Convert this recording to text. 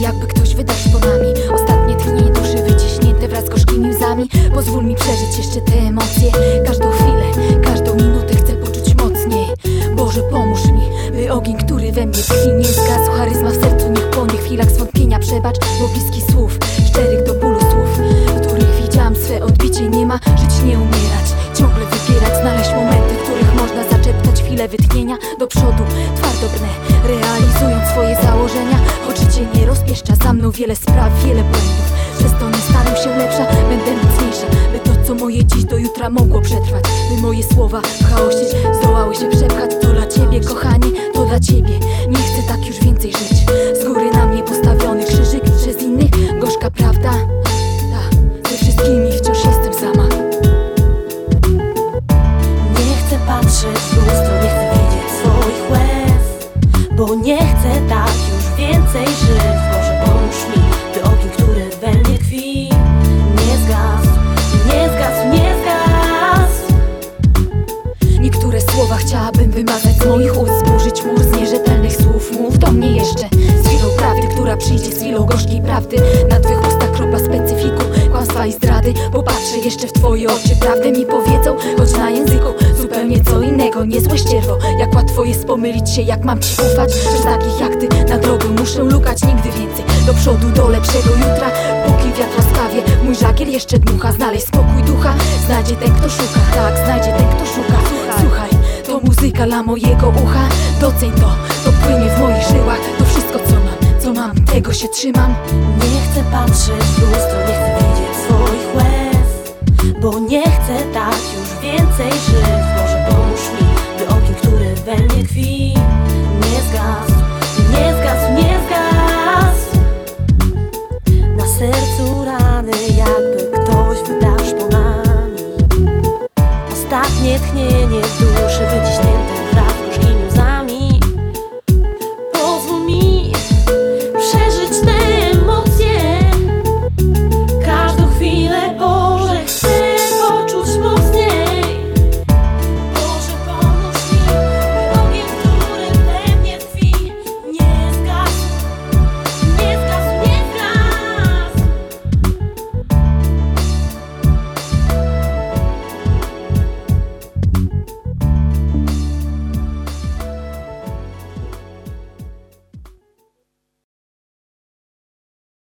jakby ktoś wydał szponami Ostatnie tchnienie duszy wyciśnięte wraz z gorzkimi łzami. Pozwól mi przeżyć jeszcze te emocje. Każdą chwilę, każdą minutę chcę poczuć mocniej. Boże pomóż mi, by ogień, który we mnie tkwi nie zgasł. Charyzma w sercu niech płonie, w chwilach zwątpienia przebacz. Bo bliskich słów, szczerych do bólu słów których widziałam swe odbicie Nie ma. Żyć, nie umierać, ciągle wybierać Znaleźć momenty, w których można zaczeptać chwilę wytchnienia. Do przodu, twardo brnę, realizując swoje wiele spraw, wiele błędów. Przez to nie stanę się lepsza, będę mocniejsza. By to co moje dziś do jutra mogło przetrwać. By moje słowa w chaosie zdołały się przepchać. To dla ciebie kochanie, to dla ciebie. Nie chcę tak już więcej żyć. Z góry na mnie postawiony krzyżyk Przez innych gorzka prawda. Ta, ze wszystkimi wciąż jestem sama. Nie chcę patrzeć w lustro, nie chcę widzieć swoich łez Bo nie chcę tak już więcej żyć słowa chciałabym wymazać z moich ust Zburzyć mur z nierzetelnych słów. Mów do mnie jeszcze z chwilą prawdy Która przyjdzie z chwilą gorzkiej prawdy. Na twych ustach kropla specyfiku Kłamstwa i zdrady Popatrzę jeszcze w twoje oczy. Prawdę mi powiedzą, choć na języku Zupełnie co innego, niezłe ścierwo Jak łatwo jest pomylić się, jak mam ci ufać Przez takich jak ty na drogę muszę lukać. Nigdy więcej, do przodu, do lepszego jutra. Póki wiatr łaskawie, mój żagiel jeszcze dmucha. Znaleźć spokój ducha, znajdzie ten kto szuka. Tak, znajdzie ten muzyka dla mojego ucha. Doceń to, to płynie w moich żyłach. To wszystko co mam, co mam, tego się trzymam. Nie chcę patrzeć w lustro, nie chcę widzieć swoich łez Bo nie chcę dać już więcej żyć. Może pomóż mi, by ogień, który we mnie tkwi Nie zgasł, nie zgasł, nie zgasł. Na sercu rany jakby ktoś wydarz po nami Ostatnie tchnienie